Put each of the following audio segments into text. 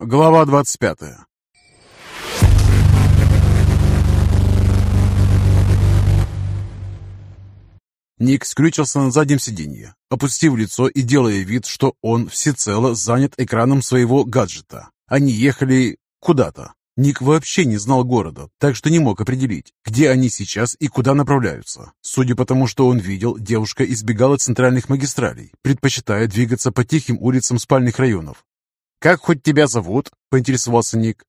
Глава 25 Ник скрючился на заднем сиденье, опустив лицо и делая вид, что он всецело занят экраном своего гаджета. Они ехали куда-то. Ник вообще не знал города, так что не мог определить, где они сейчас и куда направляются. Судя по тому, что он видел, девушка избегала центральных магистралей, предпочитая двигаться по тихим улицам спальных районов. «Как хоть тебя зовут?» – поинтересовался Ник.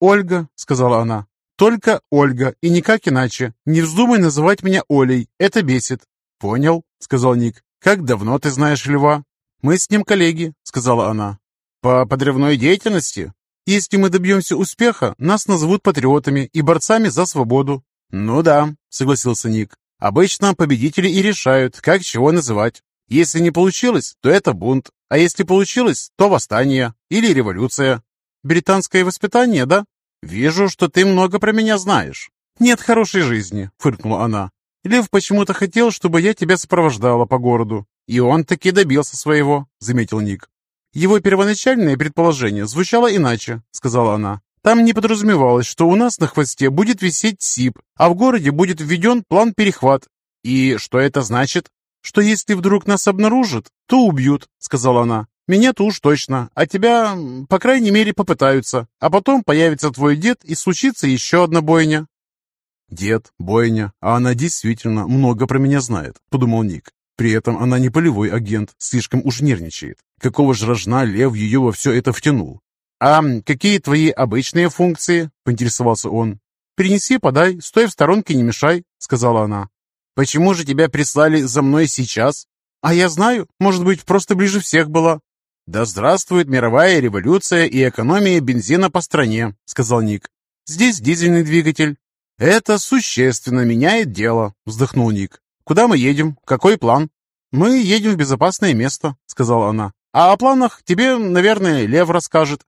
«Ольга», – сказала она. «Только Ольга, и никак иначе. Не вздумай называть меня Олей, это бесит». «Понял», — сказал Ник. «Как давно ты знаешь Льва?» «Мы с ним коллеги», — сказала она. «По подрывной деятельности?» «Если мы добьемся успеха, нас назовут патриотами и борцами за свободу». «Ну да», — согласился Ник. «Обычно победители и решают, как чего называть. Если не получилось, то это бунт, а если получилось, то восстание или революция». «Британское воспитание, да?» «Вижу, что ты много про меня знаешь». «Нет хорошей жизни», — фыркнула она. Лев почему-то хотел, чтобы я тебя сопровождала по городу. И он таки добился своего, заметил Ник. Его первоначальное предположение звучало иначе, сказала она. Там не подразумевалось, что у нас на хвосте будет висеть СИП, а в городе будет введен план перехват. И что это значит? Что если вдруг нас обнаружат, то убьют, сказала она. Меня-то уж точно, а тебя, по крайней мере, попытаются. А потом появится твой дед и случится еще одна бойня. Дед, бойня, а она действительно много про меня знает, подумал Ник. При этом она не полевой агент, слишком уж нервничает. Какого ж рожна Лев ее во все это втянул? «А какие твои обычные функции?» – поинтересовался он. «Принеси, подай, стой в сторонке, не мешай», – сказала она. «Почему же тебя прислали за мной сейчас?» «А я знаю, может быть, просто ближе всех была». «Да здравствует мировая революция и экономия бензина по стране», – сказал Ник. «Здесь дизельный двигатель, «Это существенно меняет дело», — вздохнул Ник. «Куда мы едем? Какой план?» «Мы едем в безопасное место», — сказала она. «А о планах тебе, наверное, Лев расскажет».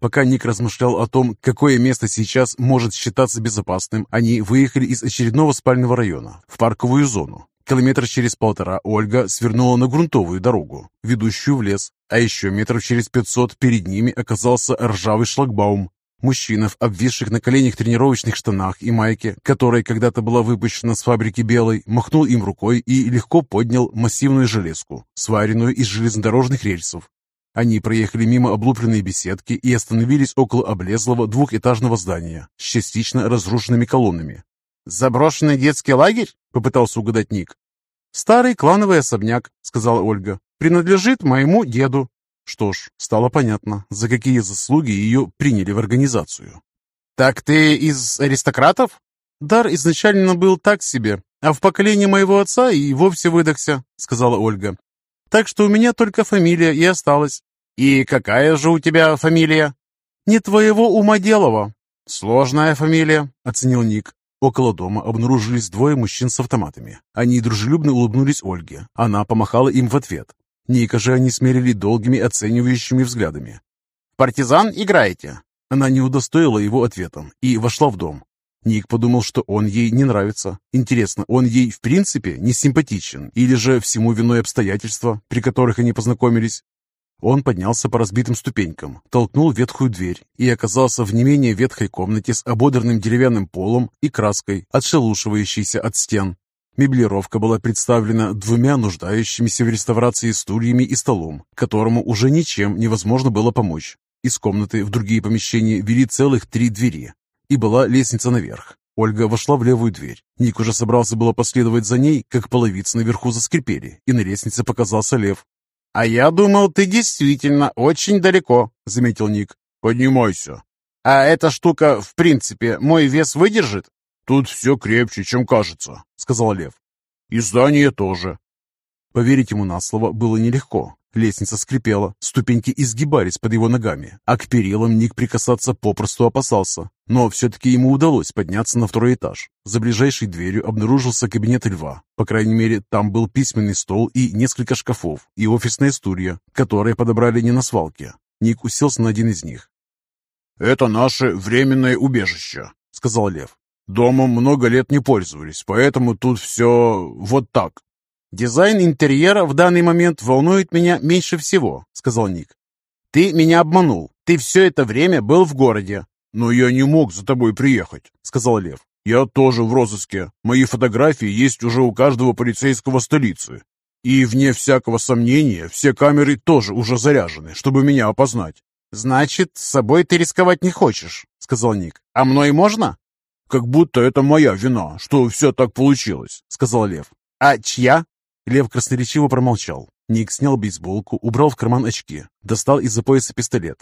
Пока Ник размышлял о том, какое место сейчас может считаться безопасным, они выехали из очередного спального района в парковую зону. Километр через полтора Ольга свернула на грунтовую дорогу, ведущую в лес, а еще метров через пятьсот перед ними оказался ржавый шлагбаум, Мужчина в обвисших на коленях тренировочных штанах и майке, которая когда-то была выпущена с фабрики белой, махнул им рукой и легко поднял массивную железку, сваренную из железнодорожных рельсов. Они проехали мимо облупленной беседки и остановились около облезлого двухэтажного здания с частично разрушенными колоннами. «Заброшенный детский лагерь?» — попытался угадать Ник. «Старый клановый особняк», — сказала Ольга. «Принадлежит моему деду. Что ж, стало понятно, за какие заслуги ее приняли в организацию. «Так ты из аристократов?» «Дар изначально был так себе, а в поколении моего отца и вовсе выдохся», — сказала Ольга. «Так что у меня только фамилия и осталась». «И какая же у тебя фамилия?» «Не твоего ума делова». «Сложная фамилия», — оценил Ник. Около дома обнаружились двое мужчин с автоматами. Они дружелюбно улыбнулись Ольге. Она помахала им в ответ. Ника же они смерили долгими оценивающими взглядами. «Партизан играете?» Она не удостоила его ответом и вошла в дом. Ник подумал, что он ей не нравится. Интересно, он ей в принципе не симпатичен или же всему виной обстоятельства, при которых они познакомились? Он поднялся по разбитым ступенькам, толкнул ветхую дверь и оказался в не менее ветхой комнате с ободранным деревянным полом и краской, отшелушивающейся от стен. Меблировка была представлена двумя нуждающимися в реставрации стульями и столом, которому уже ничем невозможно было помочь. Из комнаты в другие помещения вели целых три двери, и была лестница наверх. Ольга вошла в левую дверь. Ник уже собрался было последовать за ней, как половицы наверху заскрипели, и на лестнице показался лев. «А я думал, ты действительно очень далеко», — заметил Ник. «Поднимайся». «А эта штука, в принципе, мой вес выдержит?» «Тут все крепче, чем кажется», — сказал Лев. «И здание тоже». Поверить ему на слово было нелегко. Лестница скрипела, ступеньки изгибались под его ногами, а к перилам Ник прикасаться попросту опасался. Но все-таки ему удалось подняться на второй этаж. За ближайшей дверью обнаружился кабинет льва. По крайней мере, там был письменный стол и несколько шкафов, и офисная стулья, которые подобрали не на свалке. Ник уселся на один из них. «Это наше временное убежище», — сказал Лев. Домом много лет не пользовались, поэтому тут все вот так. «Дизайн интерьера в данный момент волнует меня меньше всего», — сказал Ник. Ты меня обманул. Ты все это время был в городе. Но я не мог за тобой приехать, сказал Лев. Я тоже в розыске. Мои фотографии есть уже у каждого полицейского столицы. И, вне всякого сомнения, все камеры тоже уже заряжены, чтобы меня опознать. «Значит, с собой ты рисковать не хочешь», — сказал Ник. «А мной можно?» «Как будто это моя вина, что все так получилось», — сказал Лев. «А чья?» Лев красноречиво промолчал. Ник снял бейсболку, убрал в карман очки, достал из-за пояса пистолет.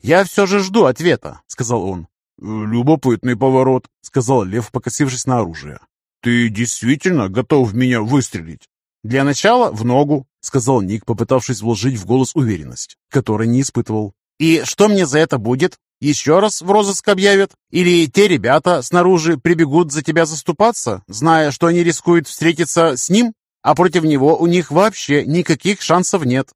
«Я все же жду ответа», — сказал он. «Любопытный поворот», — сказал Лев, покосившись на оружие. «Ты действительно готов в меня выстрелить?» «Для начала в ногу», — сказал Ник, попытавшись вложить в голос уверенность, которой не испытывал. «И что мне за это будет? Еще раз в розыск объявят? Или те ребята снаружи прибегут за тебя заступаться, зная, что они рискуют встретиться с ним, а против него у них вообще никаких шансов нет?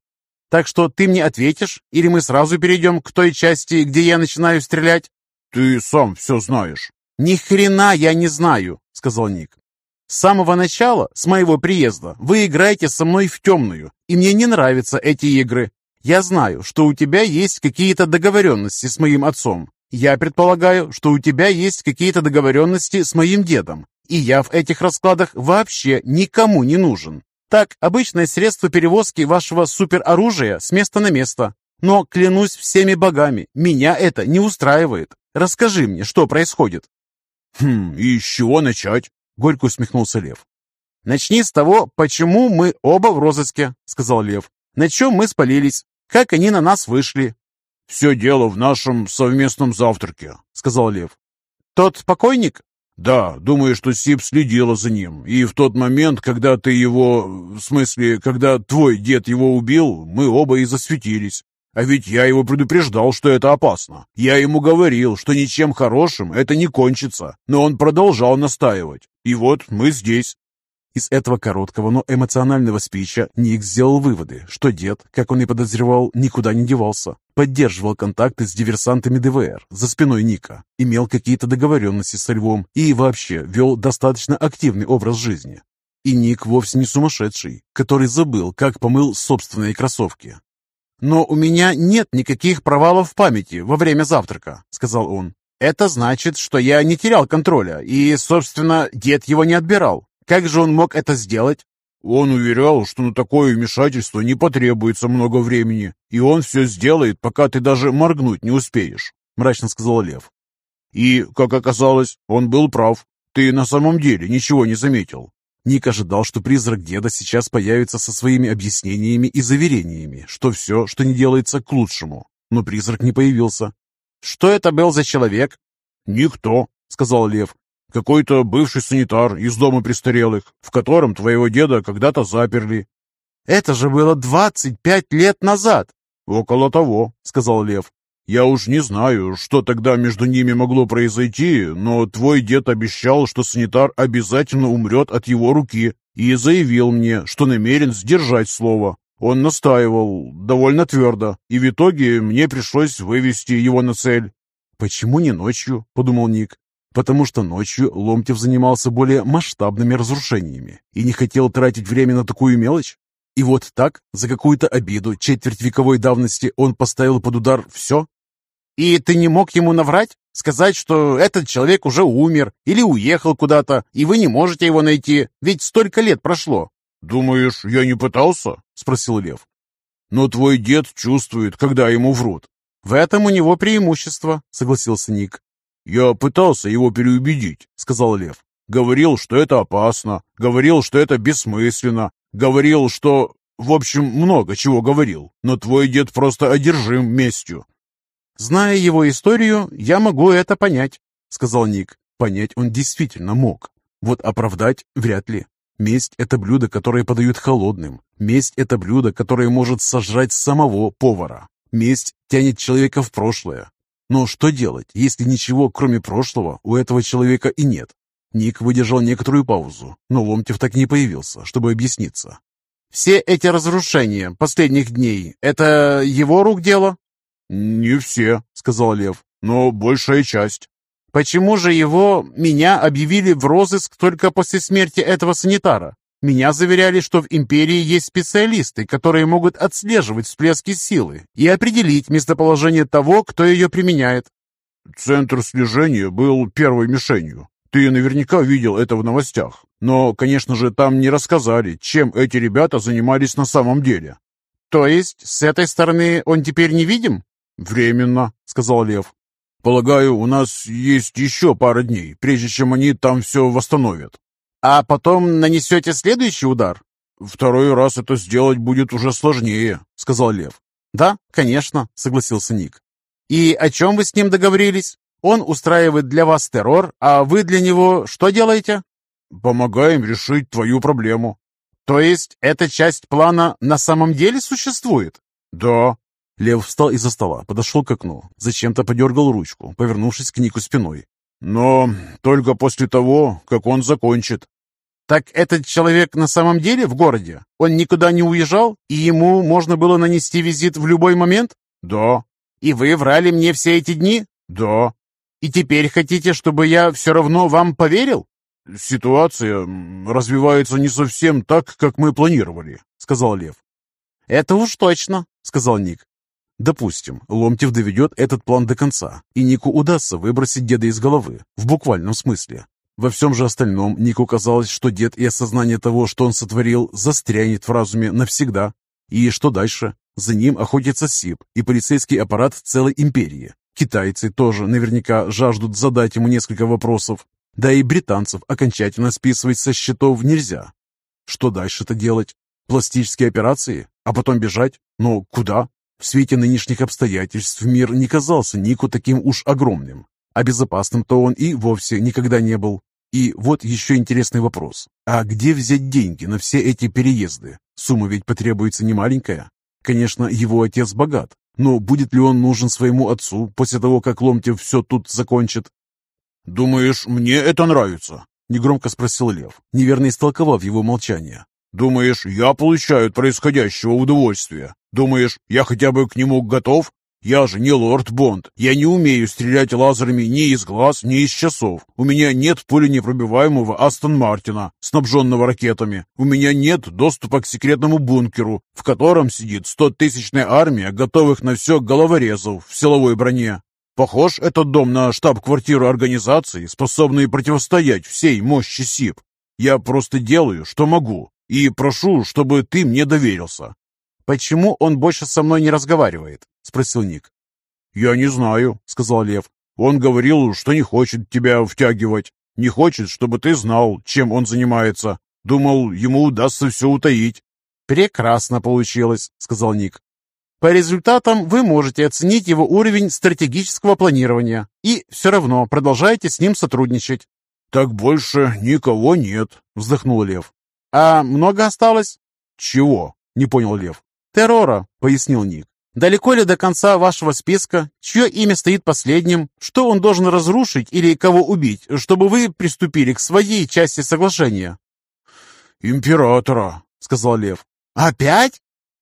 Так что ты мне ответишь, или мы сразу перейдем к той части, где я начинаю стрелять?» «Ты сам все знаешь». «Ни хрена я не знаю», — сказал Ник. «С самого начала, с моего приезда, вы играете со мной в темную, и мне не нравятся эти игры. Я знаю, что у тебя есть какие-то договоренности с моим отцом. Я предполагаю, что у тебя есть какие-то договоренности с моим дедом. И я в этих раскладах вообще никому не нужен. Так, обычное средство перевозки вашего супероружия с места на место. Но, клянусь всеми богами, меня это не устраивает. Расскажи мне, что происходит. Хм, и с чего начать? Горько усмехнулся Лев. «Начни с того, почему мы оба в розыске», — сказал Лев. «На чем мы спалились? Как они на нас вышли?» «Все дело в нашем совместном завтраке», — сказал Лев. «Тот покойник?» «Да, думаю, что Сип следила за ним. И в тот момент, когда ты его... В смысле, когда твой дед его убил, мы оба и засветились. А ведь я его предупреждал, что это опасно. Я ему говорил, что ничем хорошим это не кончится. Но он продолжал настаивать. И вот мы здесь. Из этого короткого, но эмоционального спича Ник сделал выводы, что дед, как он и подозревал, никуда не девался. Поддерживал контакты с диверсантами ДВР за спиной Ника, имел какие-то договоренности со Львом и вообще вел достаточно активный образ жизни. И Ник вовсе не сумасшедший, который забыл, как помыл собственные кроссовки. «Но у меня нет никаких провалов в памяти во время завтрака», — сказал он. «Это значит, что я не терял контроля, и, собственно, дед его не отбирал. Как же он мог это сделать? Он уверял, что на такое вмешательство не потребуется много времени, и он все сделает, пока ты даже моргнуть не успеешь, мрачно сказал Лев. И, как оказалось, он был прав. Ты на самом деле ничего не заметил. Ник ожидал, что призрак деда сейчас появится со своими объяснениями и заверениями, что все, что не делается, к лучшему. Но призрак не появился. «Что это был за человек?» «Никто», — сказал Лев. Какой-то бывший санитар из дома престарелых, в котором твоего деда когда-то заперли». «Это же было двадцать пять лет назад!» «Около того», — сказал Лев. «Я уж не знаю, что тогда между ними могло произойти, но твой дед обещал, что санитар обязательно умрет от его руки, и заявил мне, что намерен сдержать слово. Он настаивал довольно твердо, и в итоге мне пришлось вывести его на цель». «Почему не ночью?» — подумал Ник потому что ночью Ломтев занимался более масштабными разрушениями и не хотел тратить время на такую мелочь. И вот так, за какую-то обиду четверть вековой давности он поставил под удар все? И ты не мог ему наврать? Сказать, что этот человек уже умер или уехал куда-то, и вы не можете его найти, ведь столько лет прошло. «Думаешь, я не пытался?» — спросил Лев. «Но твой дед чувствует, когда ему врут». «В этом у него преимущество», — согласился Ник. «Я пытался его переубедить», — сказал Лев. «Говорил, что это опасно, говорил, что это бессмысленно, говорил, что... В общем, много чего говорил, но твой дед просто одержим местью». «Зная его историю, я могу это понять», — сказал Ник. Понять он действительно мог. Вот оправдать вряд ли. Месть — это блюдо, которое подают холодным. Месть — это блюдо, которое может сожрать самого повара. Месть тянет человека в прошлое, но что делать, если ничего, кроме прошлого, у этого человека и нет? Ник выдержал некоторую паузу, но Ломтев так не появился, чтобы объясниться. «Все эти разрушения последних дней — это его рук дело?» «Не все», — сказал Лев, — «но большая часть». «Почему же его, меня, объявили в розыск только после смерти этого санитара? Меня заверяли, что в Империи есть специалисты, которые могут отслеживать всплески силы и определить местоположение того, кто ее применяет. Центр слежения был первой мишенью. Ты наверняка видел это в новостях. Но, конечно же, там не рассказали, чем эти ребята занимались на самом деле. То есть, с этой стороны он теперь невидим? Временно, сказал Лев. Полагаю, у нас есть еще пара дней, прежде чем они там все восстановят. А потом нанесете следующий удар? Второй раз это сделать будет уже сложнее, сказал Лев. Да, конечно, согласился Ник. И о чем вы с ним договорились? Он устраивает для вас террор, а вы для него что делаете? Помогаем решить твою проблему. То есть эта часть плана на самом деле существует? Да. Лев встал из-за стола, подошел к окну, зачем-то подергал ручку, повернувшись к Нику спиной. Но только после того, как он закончит. Так этот человек на самом деле в городе? Он никуда не уезжал, и ему можно было нанести визит в любой момент? Да. И вы врали мне все эти дни? Да. И теперь хотите, чтобы я все равно вам поверил? Ситуация развивается не совсем так, как мы планировали, сказал Лев. Это уж точно, сказал Ник. Допустим, Ломтев доведет этот план до конца, и Нику удастся выбросить деда из головы, в буквальном смысле. Во всем же остальном Нику казалось, что дед и осознание того, что он сотворил, застрянет в разуме навсегда. И что дальше? За ним охотится СИП и полицейский аппарат целой империи. Китайцы тоже наверняка жаждут задать ему несколько вопросов. Да и британцев окончательно списывать со счетов нельзя. Что дальше-то делать? Пластические операции? А потом бежать? Но куда? В свете нынешних обстоятельств мир не казался Нику таким уж огромным. А безопасным-то он и вовсе никогда не был. И вот еще интересный вопрос. А где взять деньги на все эти переезды? Сумма ведь потребуется немаленькая. Конечно, его отец богат, но будет ли он нужен своему отцу после того, как Ломтев все тут закончит? «Думаешь, мне это нравится?» — негромко спросил Лев, неверно истолковав его молчание. «Думаешь, я получаю от происходящего удовольствие? Думаешь, я хотя бы к нему готов? Я же не лорд Бонд. Я не умею стрелять лазерами ни из глаз, ни из часов. У меня нет пуленепробиваемого Астон Мартина, снабженного ракетами. У меня нет доступа к секретному бункеру, в котором сидит стотысячная армия, готовых на все головорезов в силовой броне. Похож этот дом на штаб-квартиру организации, способной противостоять всей мощи СИП. Я просто делаю, что могу, и прошу, чтобы ты мне доверился. Почему он больше со мной не разговаривает? — спросил Ник. «Я не знаю», — сказал Лев. «Он говорил, что не хочет тебя втягивать. Не хочет, чтобы ты знал, чем он занимается. Думал, ему удастся все утаить». «Прекрасно получилось», — сказал Ник. «По результатам вы можете оценить его уровень стратегического планирования и все равно продолжаете с ним сотрудничать». «Так больше никого нет», — вздохнул Лев. «А много осталось?» «Чего?» — не понял Лев. «Террора», — пояснил Ник. Далеко ли до конца вашего списка? Чье имя стоит последним? Что он должен разрушить или кого убить, чтобы вы приступили к своей части соглашения?» «Императора», — сказал Лев. «Опять?»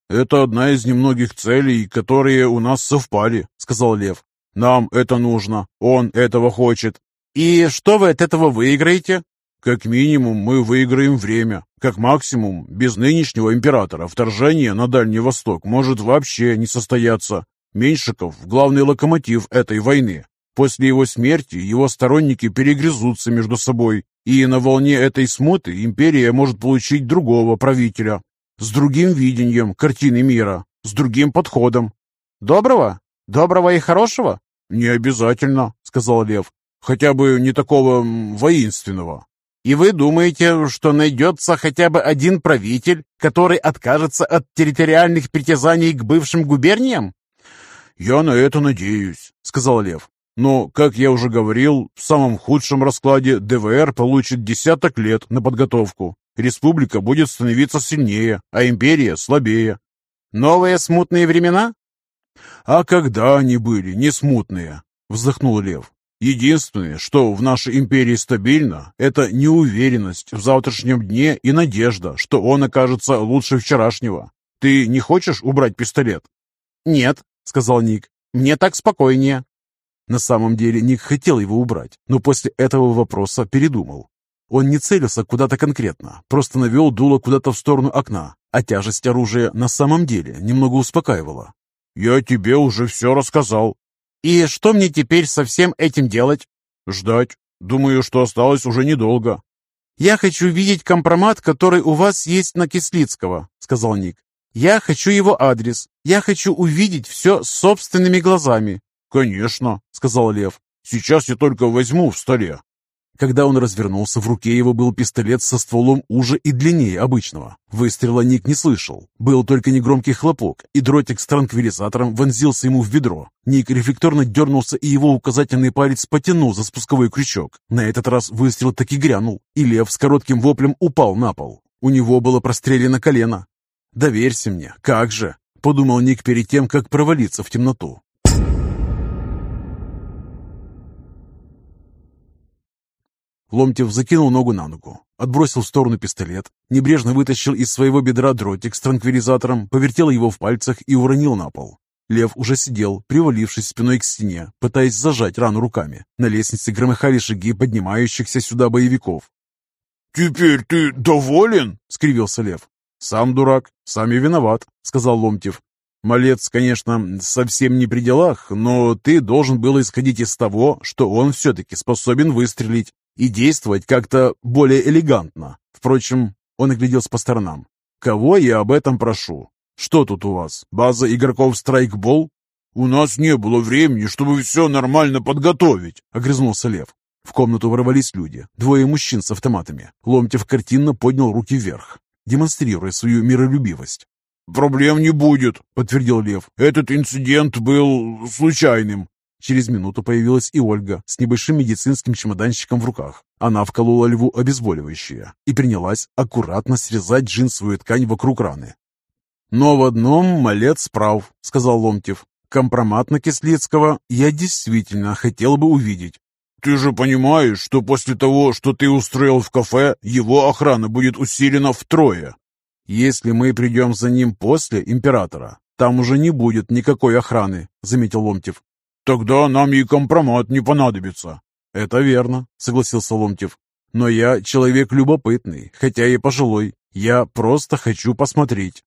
«Это одна из немногих целей, которые у нас совпали», — сказал Лев. «Нам это нужно. Он этого хочет». «И что вы от этого выиграете?» Как минимум мы выиграем время. Как максимум, без нынешнего императора вторжение на Дальний Восток может вообще не состояться. Меньшиков – главный локомотив этой войны. После его смерти его сторонники перегрызутся между собой, и на волне этой смуты империя может получить другого правителя, с другим видением картины мира, с другим подходом. «Доброго? Доброго и хорошего?» «Не обязательно», — сказал Лев. «Хотя бы не такого воинственного. И вы думаете, что найдется хотя бы один правитель, который откажется от территориальных притязаний к бывшим губерниям? «Я на это надеюсь», — сказал Лев. «Но, как я уже говорил, в самом худшем раскладе ДВР получит десяток лет на подготовку. Республика будет становиться сильнее, а империя слабее». «Новые смутные времена?» «А когда они были не смутные?» — вздохнул Лев. Единственное, что в нашей империи стабильно, это неуверенность в завтрашнем дне и надежда, что он окажется лучше вчерашнего. Ты не хочешь убрать пистолет? Нет, сказал Ник. Мне так спокойнее. На самом деле Ник хотел его убрать, но после этого вопроса передумал. Он не целился куда-то конкретно, просто навел дуло куда-то в сторону окна, а тяжесть оружия на самом деле немного успокаивала. «Я тебе уже все рассказал». «И что мне теперь со всем этим делать?» «Ждать. Думаю, что осталось уже недолго». «Я хочу видеть компромат, который у вас есть на Кислицкого», — сказал Ник. «Я хочу его адрес. Я хочу увидеть все собственными глазами». «Конечно», — сказал Лев. «Сейчас я только возьму в столе». Когда он развернулся, в руке его был пистолет со стволом уже и длиннее обычного. Выстрела Ник не слышал. Был только негромкий хлопок, и дротик с транквилизатором вонзился ему в бедро. Ник рефлекторно дернулся, и его указательный палец потянул за спусковой крючок. На этот раз выстрел таки грянул, и лев с коротким воплем упал на пол. У него было прострелено колено. «Доверься мне, как же!» — подумал Ник перед тем, как провалиться в темноту. Ломтев закинул ногу на ногу, отбросил в сторону пистолет, небрежно вытащил из своего бедра дротик с транквилизатором, повертел его в пальцах и уронил на пол. Лев уже сидел, привалившись спиной к стене, пытаясь зажать рану руками. На лестнице громыхали шаги поднимающихся сюда боевиков. «Теперь ты доволен?» — скривился Лев. «Сам дурак, сам и виноват», — сказал Ломтев. «Малец, конечно, совсем не при делах, но ты должен был исходить из того, что он все-таки способен выстрелить и действовать как-то более элегантно. Впрочем, он огляделся по сторонам. «Кого я об этом прошу? Что тут у вас? База игроков страйкбол?» «У нас не было времени, чтобы все нормально подготовить», — огрызнулся Лев. В комнату ворвались люди, двое мужчин с автоматами. Ломтев картинно поднял руки вверх, демонстрируя свою миролюбивость. «Проблем не будет», — подтвердил Лев. «Этот инцидент был случайным. Через минуту появилась и Ольга с небольшим медицинским чемоданчиком в руках. Она вколола льву обезболивающее и принялась аккуратно срезать джинсовую ткань вокруг раны. «Но в одном малец прав», — сказал Ломтев. «Компромат на Кислицкого я действительно хотел бы увидеть». «Ты же понимаешь, что после того, что ты устроил в кафе, его охрана будет усилена втрое?» «Если мы придем за ним после императора, там уже не будет никакой охраны», — заметил Ломтев. Тогда нам и компромат не понадобится. Это верно, согласился Ломтев. Но я человек любопытный, хотя и пожилой. Я просто хочу посмотреть.